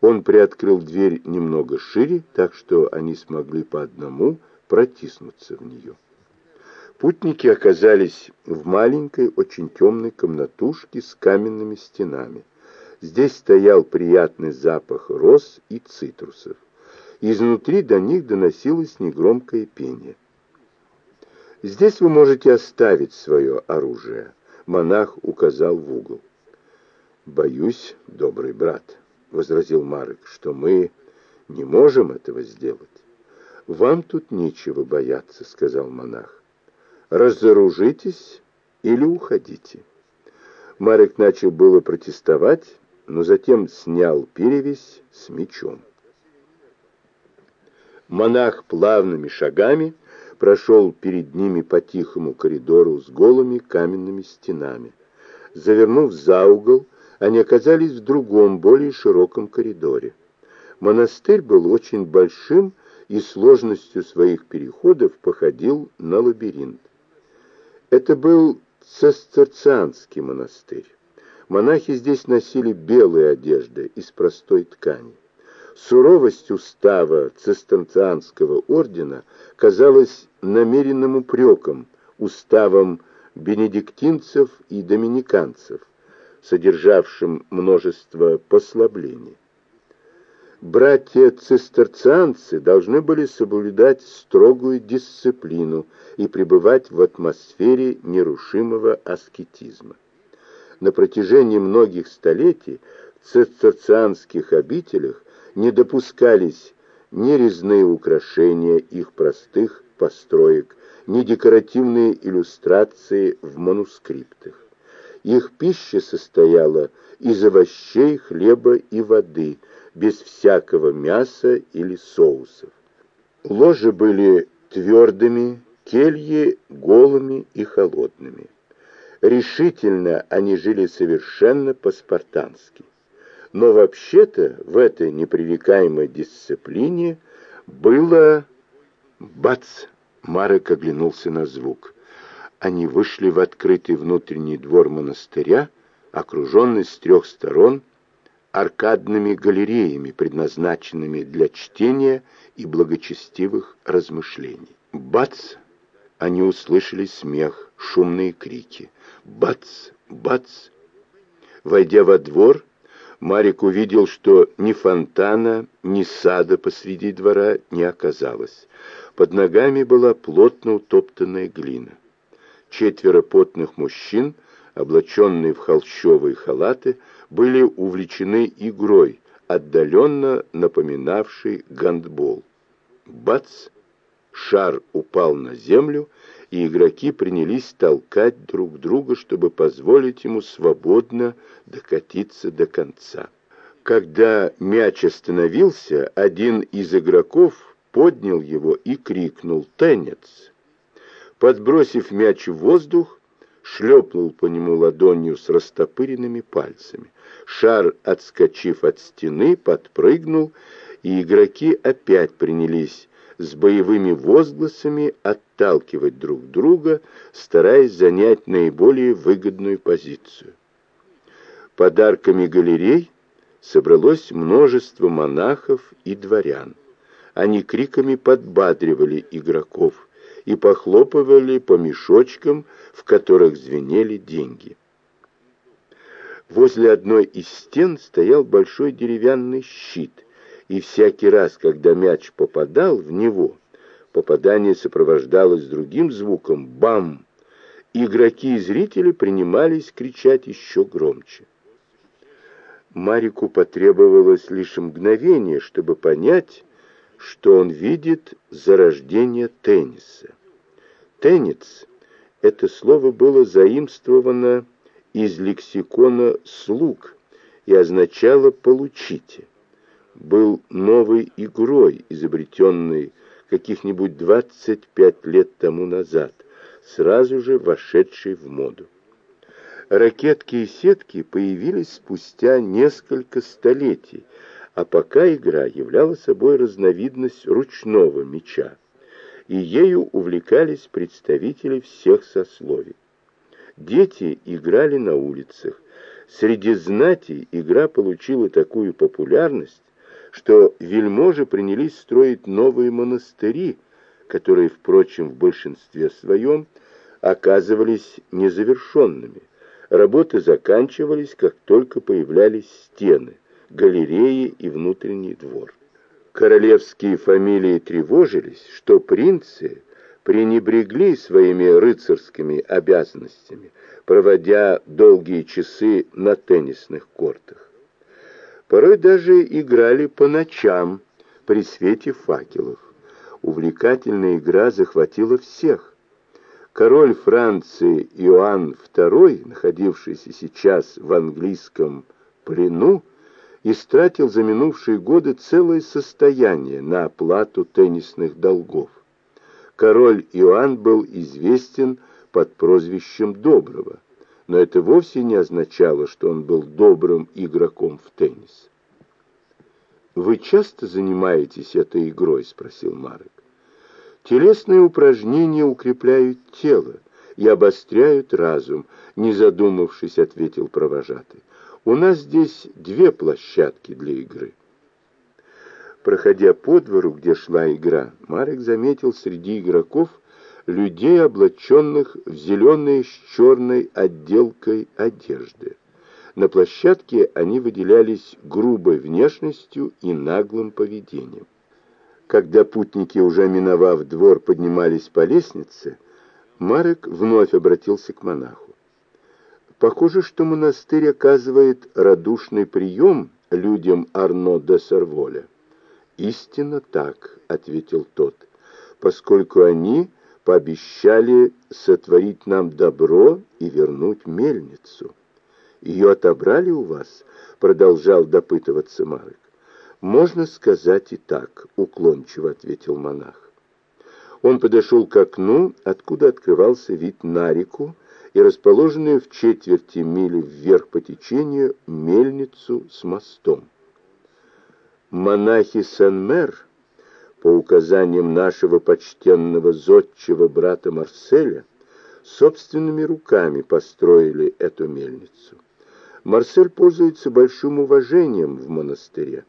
Он приоткрыл дверь немного шире, так что они смогли по одному протиснуться в нее. Путники оказались в маленькой, очень темной комнатушке с каменными стенами. Здесь стоял приятный запах роз и цитрусов. Изнутри до них доносилось негромкое пение. «Здесь вы можете оставить свое оружие», — монах указал в угол. «Боюсь, добрый брат», — возразил Марек, — «что мы не можем этого сделать». «Вам тут нечего бояться», — сказал монах. «Разоружитесь или уходите». Марек начал было протестовать, но затем снял перевязь с мечом. Монах плавными шагами прошел перед ними по тихому коридору с голыми каменными стенами. Завернув за угол, они оказались в другом, более широком коридоре. Монастырь был очень большим и сложностью своих переходов походил на лабиринт. Это был цистерцианский монастырь. Монахи здесь носили белые одежды из простой ткани. Суровость устава цистерцианского ордена казалась намеренным упреком уставом бенедиктинцев и доминиканцев, содержавшим множество послаблений. Братья-цистерцианцы должны были соблюдать строгую дисциплину и пребывать в атмосфере нерушимого аскетизма. На протяжении многих столетий в цистерцианских обителях не допускались ни резные украшения их простых построек, ни декоративные иллюстрации в манускриптах. Их пища состояла из овощей, хлеба и воды, без всякого мяса или соусов. Ложи были твердыми, кельи голыми и холодными. Решительно они жили совершенно по-спартански. Но вообще-то в этой непререкаемой дисциплине было... Бац! Марек оглянулся на звук. Они вышли в открытый внутренний двор монастыря, окруженный с трех сторон аркадными галереями, предназначенными для чтения и благочестивых размышлений. Бац! Они услышали смех, шумные крики. Бац! Бац! Войдя во двор, Марик увидел, что ни фонтана, ни сада посреди двора не оказалось. Под ногами была плотно утоптанная глина. Четверо потных мужчин, облаченные в холщовые халаты, были увлечены игрой, отдаленно напоминавшей гандбол. Бац! Шар упал на землю, и игроки принялись толкать друг друга, чтобы позволить ему свободно докатиться до конца. Когда мяч остановился, один из игроков поднял его и крикнул «Теннец!». Подбросив мяч в воздух, шлепнул по нему ладонью с растопыренными пальцами. Шар, отскочив от стены, подпрыгнул, и игроки опять принялись с боевыми возгласами отталкивать друг друга, стараясь занять наиболее выгодную позицию. Подарками галерей собралось множество монахов и дворян. Они криками подбадривали игроков и похлопывали по мешочкам, в которых звенели деньги. Возле одной из стен стоял большой деревянный щит — и всякий раз, когда мяч попадал в него, попадание сопровождалось другим звуком «бам!», игроки и зрители принимались кричать еще громче. Марику потребовалось лишь мгновение, чтобы понять, что он видит зарождение тенниса. Теннис — это слово было заимствовано из лексикона «слуг» и означало «получите» был новой игрой, изобретенной каких-нибудь 25 лет тому назад, сразу же вошедшей в моду. Ракетки и сетки появились спустя несколько столетий, а пока игра являла собой разновидность ручного мяча, и ею увлекались представители всех сословий. Дети играли на улицах. Среди знати игра получила такую популярность, что вельможи принялись строить новые монастыри, которые, впрочем, в большинстве своем оказывались незавершенными. Работы заканчивались, как только появлялись стены, галереи и внутренний двор. Королевские фамилии тревожились, что принцы пренебрегли своими рыцарскими обязанностями, проводя долгие часы на теннисных кортах. Порой даже играли по ночам при свете факелов. Увлекательная игра захватила всех. Король Франции Иоанн II, находившийся сейчас в английском плену, истратил за минувшие годы целое состояние на оплату теннисных долгов. Король Иоанн был известен под прозвищем Доброго, но это вовсе не означало, что он был добрым игроком в теннис. «Вы часто занимаетесь этой игрой?» — спросил Марек. «Телесные упражнения укрепляют тело и обостряют разум», — не задумавшись, ответил провожатый. «У нас здесь две площадки для игры». Проходя по двору, где шла игра, Марек заметил среди игроков людей, облаченных в зеленые с черной отделкой одежды. На площадке они выделялись грубой внешностью и наглым поведением. Когда путники, уже миновав двор, поднимались по лестнице, Марек вновь обратился к монаху. Похоже, что монастырь оказывает радушный прием людям Арно де Сарволя. «Истинно так», — ответил тот, — «поскольку они пообещали сотворить нам добро и вернуть мельницу». «Ее отобрали у вас?» — продолжал допытываться Марек. «Можно сказать и так», — уклончиво ответил монах. Он подошел к окну, откуда открывался вид на реку и расположенную в четверти мили вверх по течению мельницу с мостом. Монахи Сен-Мер, по указаниям нашего почтенного зодчего брата Марселя, собственными руками построили эту мельницу. Марсель пользуется большим уважением в монастыре.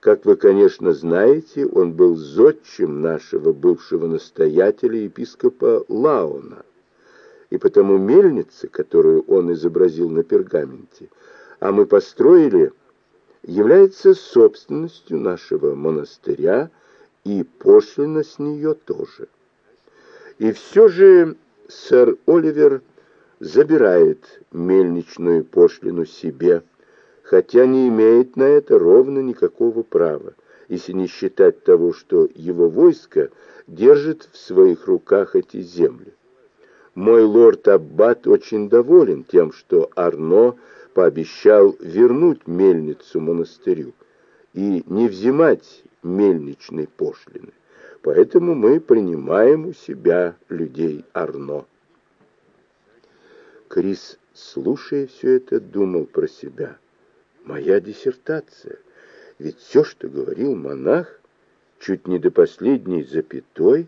Как вы, конечно, знаете, он был зодчим нашего бывшего настоятеля епископа Лаона. И потому мельница, которую он изобразил на пергаменте, а мы построили является собственностью нашего монастыря, и пошлина с нее тоже. И все же сэр Оливер забирает мельничную пошлину себе, хотя не имеет на это ровно никакого права, если не считать того, что его войско держит в своих руках эти земли. Мой лорд Аббат очень доволен тем, что Арно пообещал вернуть мельницу монастырю и не взимать мельничной пошлины. Поэтому мы принимаем у себя людей Арно. Крис, слушая все это, думал про себя. Моя диссертация. Ведь все, что говорил монах, чуть не до последней запятой,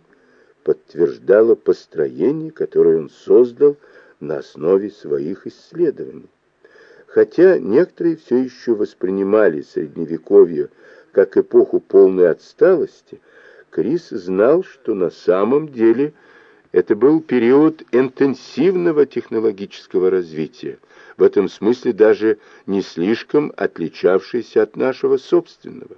подтверждало построение, которое он создал на основе своих исследований. Хотя некоторые все еще воспринимали Средневековье как эпоху полной отсталости, Крис знал, что на самом деле это был период интенсивного технологического развития, в этом смысле даже не слишком отличавшийся от нашего собственного.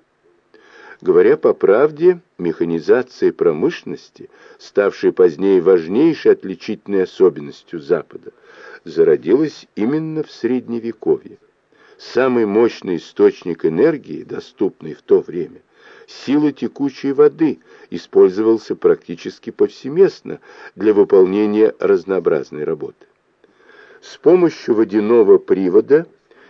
Говоря по правде, механизация промышленности, ставшая позднее важнейшей отличительной особенностью Запада, зародилась именно в Средневековье. Самый мощный источник энергии, доступный в то время, сила текучей воды, использовался практически повсеместно для выполнения разнообразной работы. С помощью водяного привода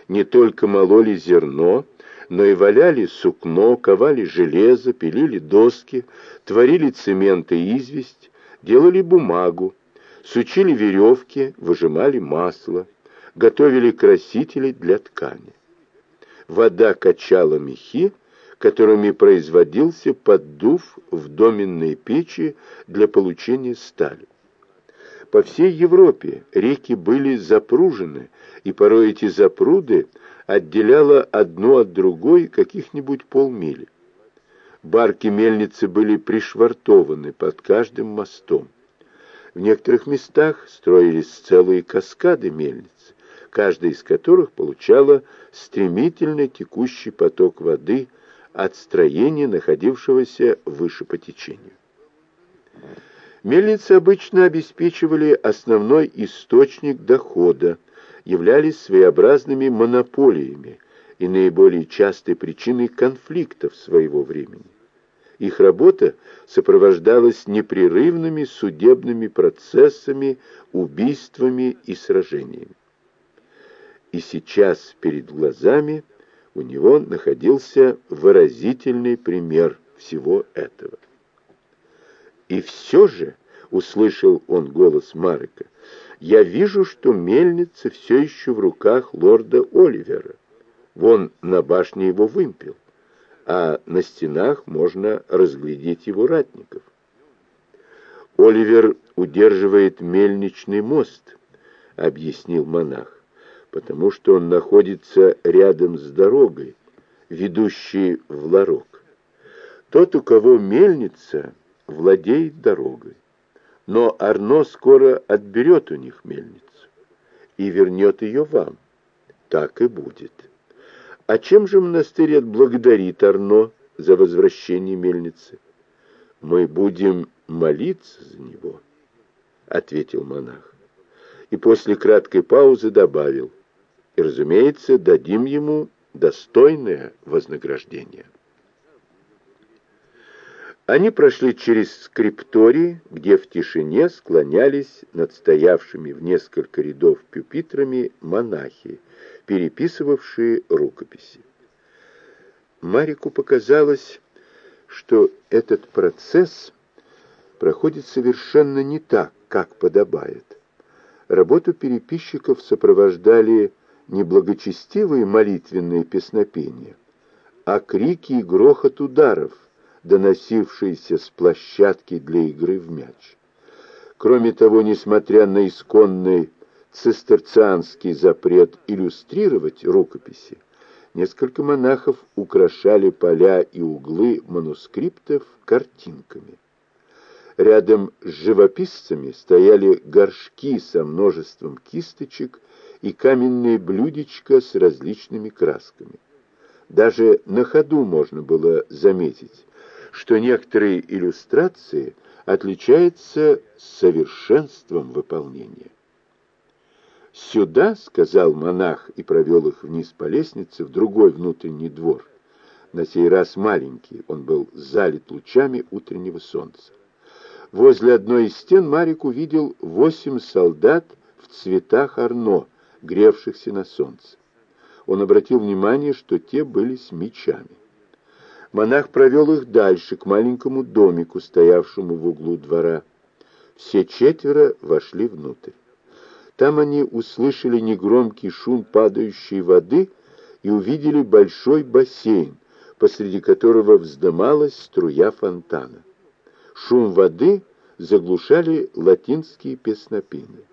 не только мололи зерно, но и валяли сукно, ковали железо, пилили доски, творили цемент и известь, делали бумагу, сучили веревки, выжимали масло, готовили красители для ткани. Вода качала мехи, которыми производился поддув в доменные печи для получения стали. По всей Европе реки были запружены, и порой эти запруды отделяла одну от другой каких-нибудь полмили. Барки мельницы были пришвартованы под каждым мостом. В некоторых местах строились целые каскады мельниц, каждая из которых получала стремительно текущий поток воды от строения, находившегося выше по течению. Мельницы обычно обеспечивали основной источник дохода, являлись своеобразными монополиями и наиболее частой причиной конфликтов своего времени. Их работа сопровождалась непрерывными судебными процессами, убийствами и сражениями. И сейчас перед глазами у него находился выразительный пример всего этого. И все же, услышал он голос Марека, я вижу, что мельница все еще в руках лорда Оливера. Вон на башне его вымпел а на стенах можно разглядеть его ратников. «Оливер удерживает мельничный мост», — объяснил монах, «потому что он находится рядом с дорогой, ведущей в Ларок. Тот, у кого мельница, владеет дорогой. Но Арно скоро отберет у них мельницу и вернет ее вам. Так и будет». А чем же монастырь отблагодарит Арно за возвращение мельницы? Мы будем молиться за него, ответил монах. И после краткой паузы добавил, и, разумеется, дадим ему достойное вознаграждение. Они прошли через скрипторий, где в тишине склонялись над стоявшими в несколько рядов пюпитрами монахи, переписывавшие рукописи. Марику показалось, что этот процесс проходит совершенно не так, как подобает. Работу переписчиков сопровождали не благочестивые молитвенные песнопения, а крики и грохот ударов, доносившиеся с площадки для игры в мяч. Кроме того, несмотря на исконный цистерцианский запрет иллюстрировать рукописи, несколько монахов украшали поля и углы манускриптов картинками. Рядом с живописцами стояли горшки со множеством кисточек и каменные блюдечка с различными красками. Даже на ходу можно было заметить, что некоторые иллюстрации отличаются совершенством выполнения. «Сюда», — сказал монах и провел их вниз по лестнице в другой внутренний двор. На сей раз маленький, он был залит лучами утреннего солнца. Возле одной из стен Марик увидел восемь солдат в цветах Арно, гревшихся на солнце. Он обратил внимание, что те были с мечами. Монах провел их дальше, к маленькому домику, стоявшему в углу двора. Все четверо вошли внутрь. Там они услышали негромкий шум падающей воды и увидели большой бассейн, посреди которого вздымалась струя фонтана. Шум воды заглушали латинские песнопения.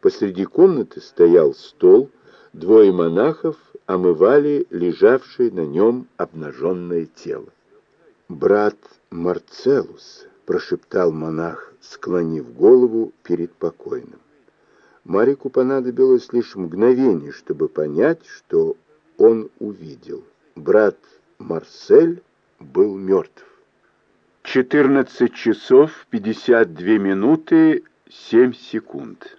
Посреди комнаты стоял стол, двое монахов омывали лежавшее на нем обнаженное тело. «Брат Марцелус», — прошептал монах, склонив голову перед покойным. Марику понадобилось лишь мгновение, чтобы понять, что он увидел. Брат Марсель был мертв. 14 часов 52 минуты 7 секунд.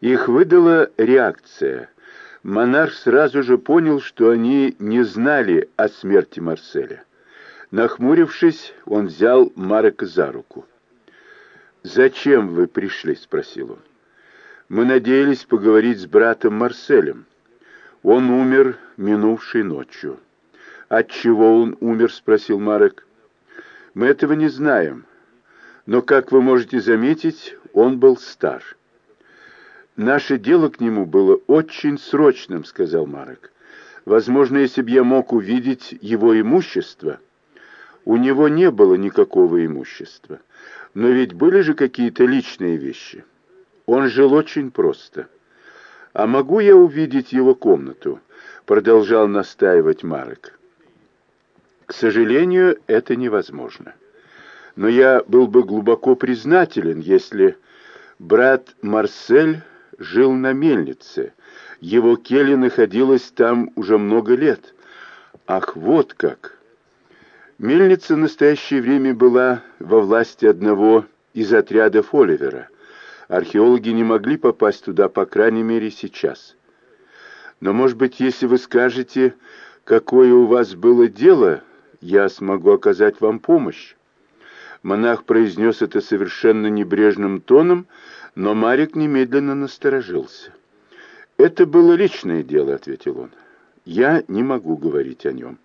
Их выдала реакция. Монарх сразу же понял, что они не знали о смерти Марселя. Нахмурившись, он взял Марека за руку. «Зачем вы пришли?» — спросил он. Мы надеялись поговорить с братом Марселем. Он умер минувшей ночью. От чего он умер, спросил Марек. Мы этого не знаем. Но, как вы можете заметить, он был стар. Наше дело к нему было очень срочным, сказал Марек. Возможно, если бы я мог увидеть его имущество. У него не было никакого имущества. Но ведь были же какие-то личные вещи. Он жил очень просто. «А могу я увидеть его комнату?» — продолжал настаивать Марек. «К сожалению, это невозможно. Но я был бы глубоко признателен, если брат Марсель жил на мельнице. Его келья находилась там уже много лет. Ах, вот как!» Мельница в настоящее время была во власти одного из отрядов Оливера. Археологи не могли попасть туда, по крайней мере, сейчас. Но, может быть, если вы скажете, какое у вас было дело, я смогу оказать вам помощь. Монах произнес это совершенно небрежным тоном, но Марик немедленно насторожился. «Это было личное дело», — ответил он. «Я не могу говорить о нем».